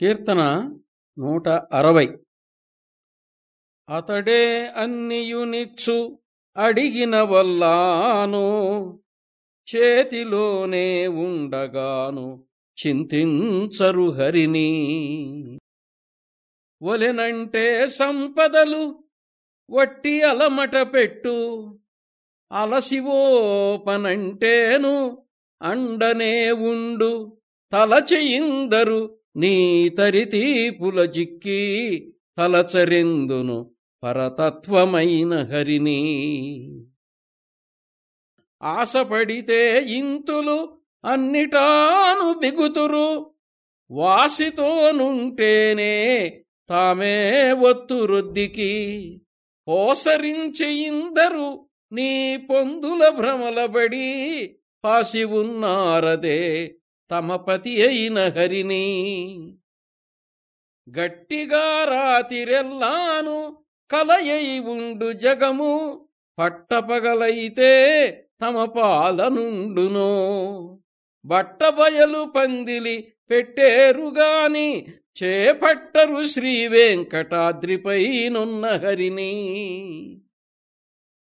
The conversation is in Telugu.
కీర్తన నూట అరవై. అతడే అన్నియునిచ్చు అడిగిన వల్లాను చేతిలోనే ఉండగాను చింతించరు హరిని. ఒలెనంటే సంపదలు వట్టి అలమట పెట్టు అలసివోపనంటేను అండనే ఉండు తలచెయిందరు నీ తరితీపుల జిక్కి తలచరెందును పరతత్వమైన హరిని. ఆశపడితే ఇంతులు అన్నిటాను బిగుతురు వాసితోనుంటేనే తామే ఒత్తురొద్దికి ఓసరించెయిందరు నీ పొందుల భ్రమలబడి పాసి ఉన్నారదే తమ పతి అయిన హరిని గట్టిగా రాతిరెల్లాను కలయై ఉండు జగము పట్టపగలైతే తమ పాలనుండునో. బట్టబయలు పందిలి పెట్టేరుగాని చేపట్టరు శ్రీ వెంకటాద్రిపైనున్న హరిని.